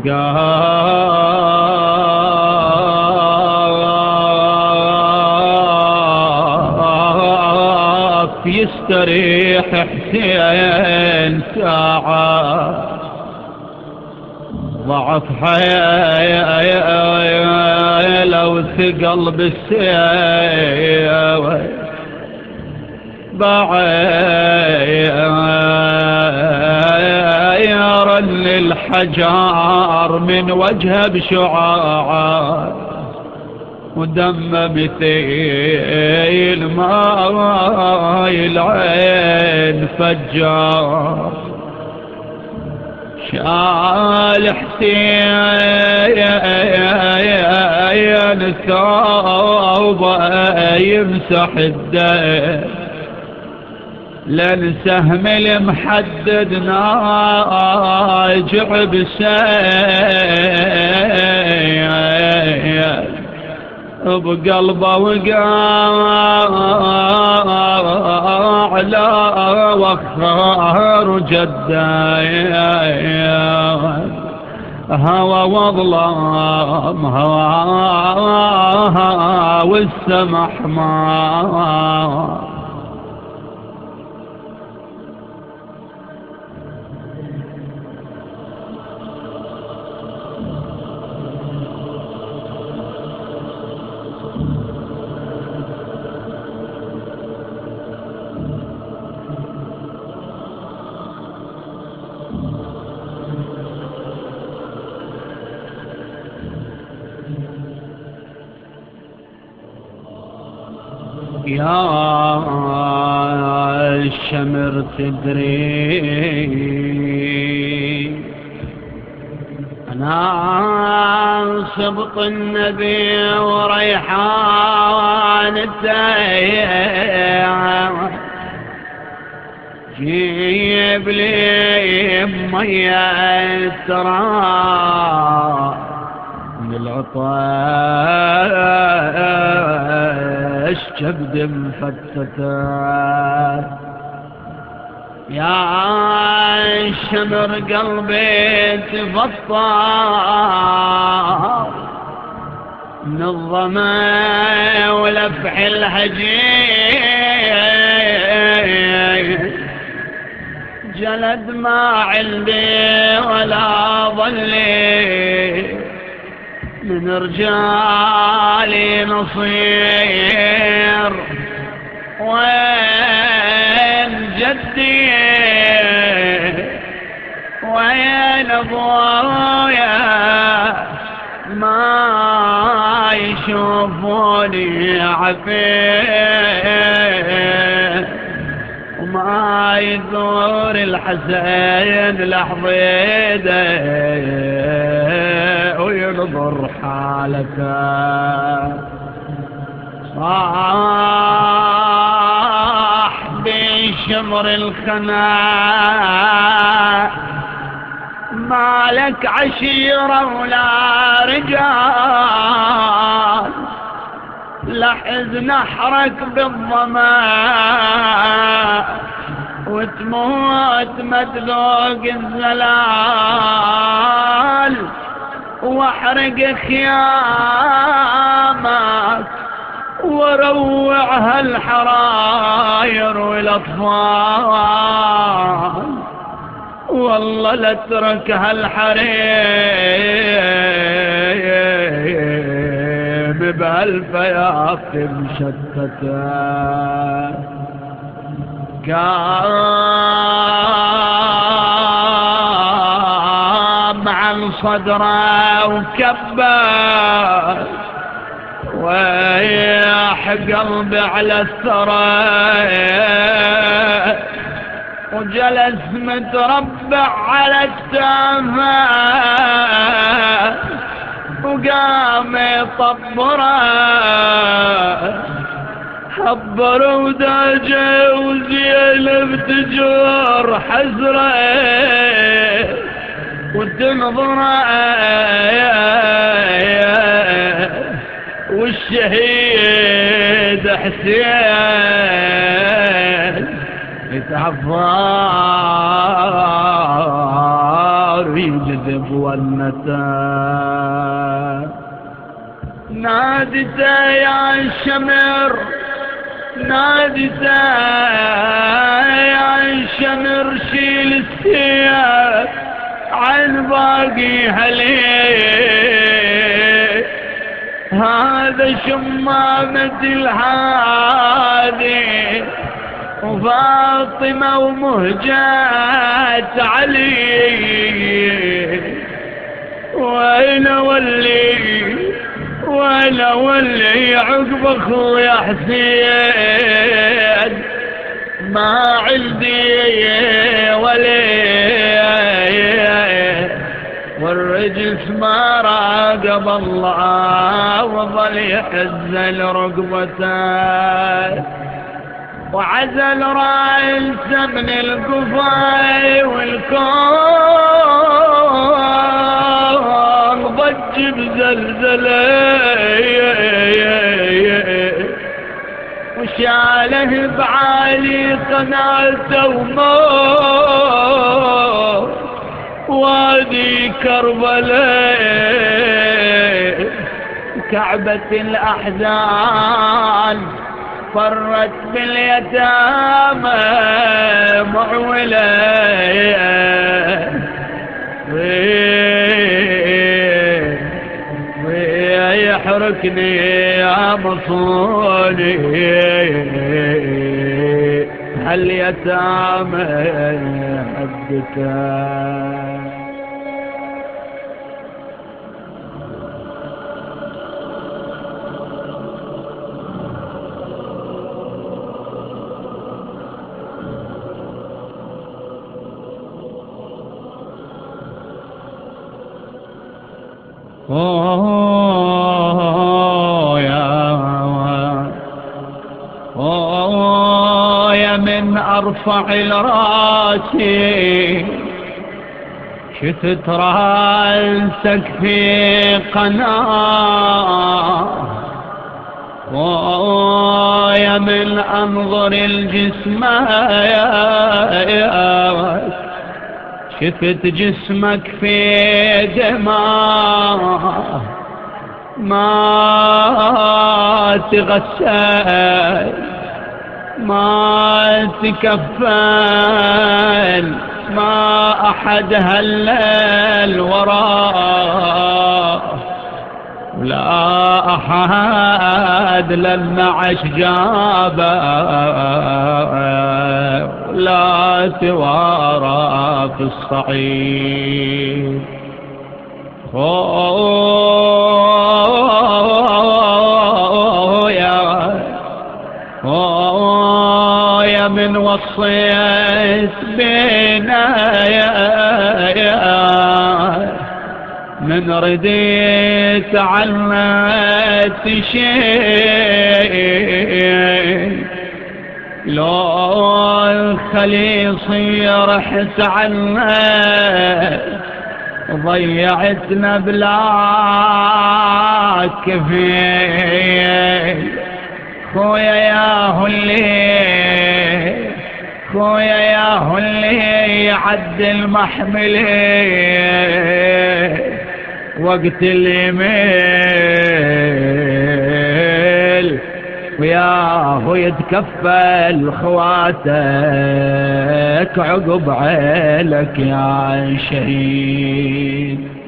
وقاف يستريح حسين ساعة. ضعف حيا لو ثقل بالسيف بعير للحجار من وجهه بشعاع ودم مثيل ما العين فجار. شال حسين ثوبه يمسح الدين. لن سهم المحدد ناجع بسيف. بقلبه وقع على وخار جده هوى وظلام هوى والسمح ما يا الشمر تدري أنا سبط النبي وريحان جيب لي مية ترى من العطاء. الشبد مفتتة يا شمر قلبي تفطر الظمأ ولفح الهجير جلد ما عندي ولا ظلي. من رجالي نصير وين جدي؟ وين أبويا؟ ما يشوفوني عفيف. وما يزور الحسين لحظيده وينظر حالته صاح بشمر الخناء مالك عشيرة ولا رجال. لحز نحرك بالظماء وتموت مدلوق الزلال. واحرق خيامك وروع هالحراير والأطفال. والله لا اترك هالحريم بهالفياف مشتتة. كان صدره وكبر وياح قلبي على الثرى وجلس متربع على التافه وقام يطبره حبر وداجه وزينب تجور حزره وتنظره والشهيد حسين يتعفى النار يجذب والنتا نادته يا شمر نادته يا شمر شيل السياف عن باقي هليه هذا شمامة الحادي وفاطمة ومهجات علي. وين ولي؟ وين ولي عقب أخويا حسين؟ ما عندي ولي والرجس ما راقب الله وظل يحزن رقبته وعزل رأس من القفاي والكون ضج بزلزلة. وشاله بعالي قناته وموت. وادي كربلاء كعبة الأحزان فرت باليتامى معولة. ويحركني يا مصوني. هاليتامى حبتك يا من أرفع الراسي شتت رأسك في قناة. يا من أنظر الجسم شفت جسمك في دماء. ما تغسل. ما تكفل ما أحد هلل وراه لا أحد للنعش جابه لا توارى في الصعيد. يا وصيت بينا يا من رديت عنك شيء. لو الخليصي رحت عنه ضيعتنا بلا كفيل خويا يا هلي. خويا يا هلي يعد المحملين وقت اليمين وياه يتكفل خواتك عقب عيلك يا شهيد.